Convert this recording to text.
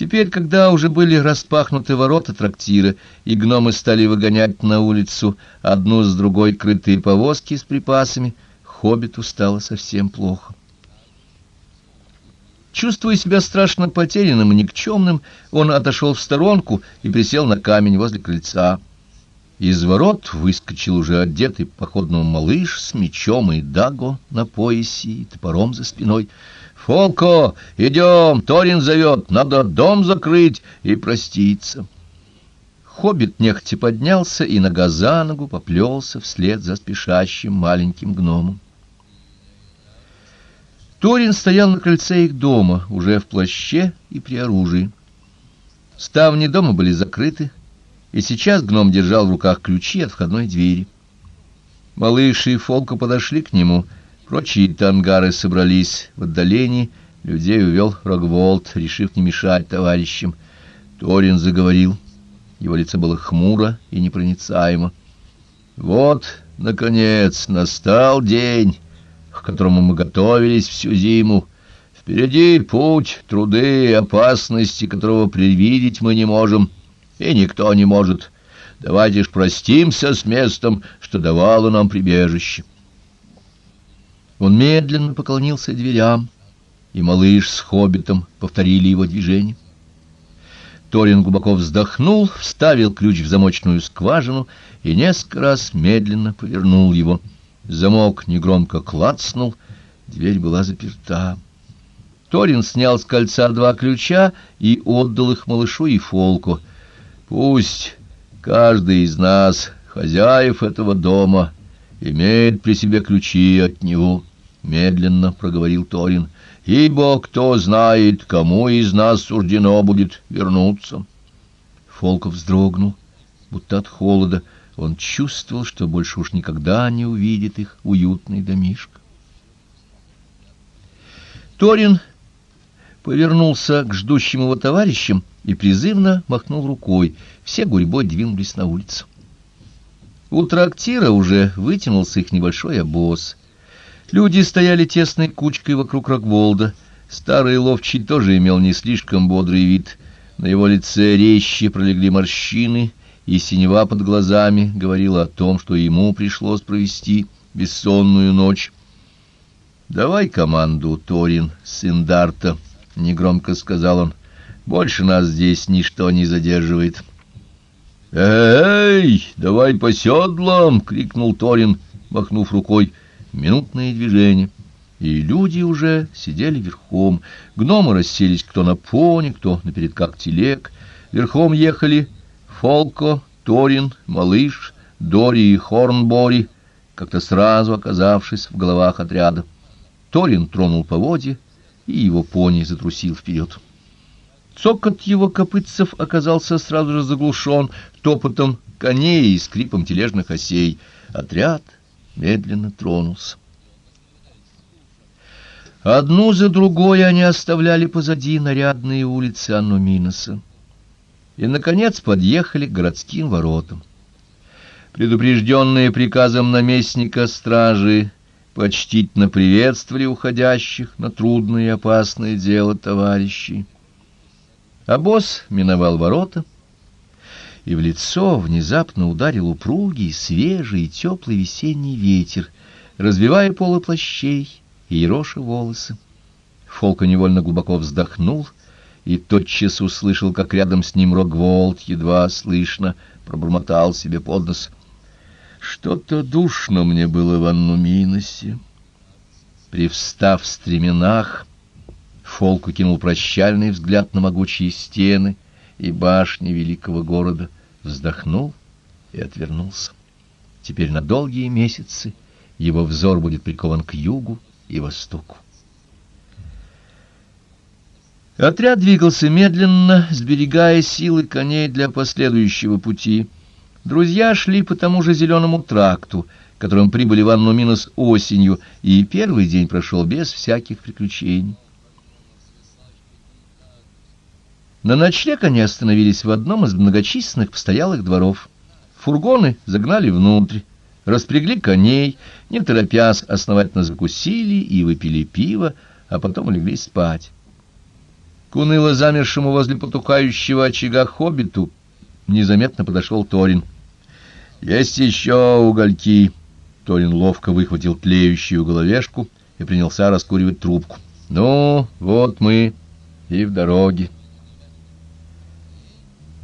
Теперь, когда уже были распахнуты ворота трактира, и гномы стали выгонять на улицу одну с другой крытые повозки с припасами, хоббиту стало совсем плохо. Чувствуя себя страшно потерянным и никчемным, он отошел в сторонку и присел на камень возле крыльца. Из ворот выскочил уже одетый походным малыш с мечом и даго на поясе и топором за спиной — «Фолко, идем, Торин зовет, надо дом закрыть и проститься». Хоббит нехотя поднялся и нога за ногу поплелся вслед за спешащим маленьким гномом. Торин стоял на крыльце их дома, уже в плаще и при оружии. Ставни дома были закрыты, и сейчас гном держал в руках ключи от входной двери. Малыш и Фолко подошли к нему — Прочие тангары собрались в отдалении, людей увел Рогволд, решив не мешать товарищам. Торин заговорил. Его лицо было хмуро и непроницаемо. «Вот, наконец, настал день, к которому мы готовились всю зиму. Впереди путь, труды и опасности, которого предвидеть мы не можем, и никто не может. Давайте ж простимся с местом, что давало нам прибежище». Он медленно поклонился дверям, и малыш с хоббитом повторили его движение. Торин глубоко вздохнул, вставил ключ в замочную скважину и несколько раз медленно повернул его. Замок негромко клацнул, дверь была заперта. Торин снял с кольца два ключа и отдал их малышу и Фолку. «Пусть каждый из нас, хозяев этого дома, имеет при себе ключи от него». — медленно проговорил Торин, — «ибо кто знает, кому из нас суждено будет вернуться». Фолков вздрогнул, будто от холода. Он чувствовал, что больше уж никогда не увидит их уютный домишко. Торин повернулся к ждущим его товарищам и призывно махнул рукой. Все гурьбой двинулись на улицу. У трактира уже вытянулся их небольшой обоз — Люди стояли тесной кучкой вокруг Рокволда. Старый ловчий тоже имел не слишком бодрый вид. На его лице резче пролегли морщины, и синева под глазами говорила о том, что ему пришлось провести бессонную ночь. «Давай команду, Торин, сын Дарта», — негромко сказал он. «Больше нас здесь ничто не задерживает». «Эй, давай по седлам!» — крикнул Торин, махнув рукой минутные движения, и люди уже сидели верхом. Гномы расселись кто на пони, кто на передках телег. Верхом ехали Фолко, Торин, Малыш, Дори и Хорнбори, как-то сразу оказавшись в головах отряда. Торин тронул поводья, и его пони затрусил вперед. Цокот его копытцев оказался сразу же заглушен топотом коней и скрипом тележных осей. Отряд — медленно тронулся. Одну за другой они оставляли позади нарядные улицы Аннуминоса и, наконец, подъехали к городским воротам. Предупрежденные приказом наместника стражи почтительно приветствовали уходящих на трудное и опасное дело товарищей. А босс миновал ворота, и в лицо внезапно ударил упругий, свежий и теплый весенний ветер, разбивая полы плащей и ероша волосы. Фолка невольно глубоко вздохнул и тотчас услышал, как рядом с ним Рогволд едва слышно пробормотал себе под нос. Что-то душно мне было в Аннуминосе. Привстав в стременах, Фолку кинул прощальный взгляд на могучие стены — и башни великого города, вздохнул и отвернулся. Теперь на долгие месяцы его взор будет прикован к югу и востоку. Отряд двигался медленно, сберегая силы коней для последующего пути. Друзья шли по тому же зеленому тракту, которым прибыли в Анну Минус осенью, и первый день прошел без всяких приключений. На ночлег они остановились в одном из многочисленных постоялых дворов. Фургоны загнали внутрь, распрягли коней, не торопясь, основательно закусили и выпили пиво, а потом легли спать. К уныло замершему возле потухающего очага хоббиту незаметно подошел Торин. «Есть еще угольки!» Торин ловко выхватил тлеющую головешку и принялся раскуривать трубку. «Ну, вот мы и в дороге».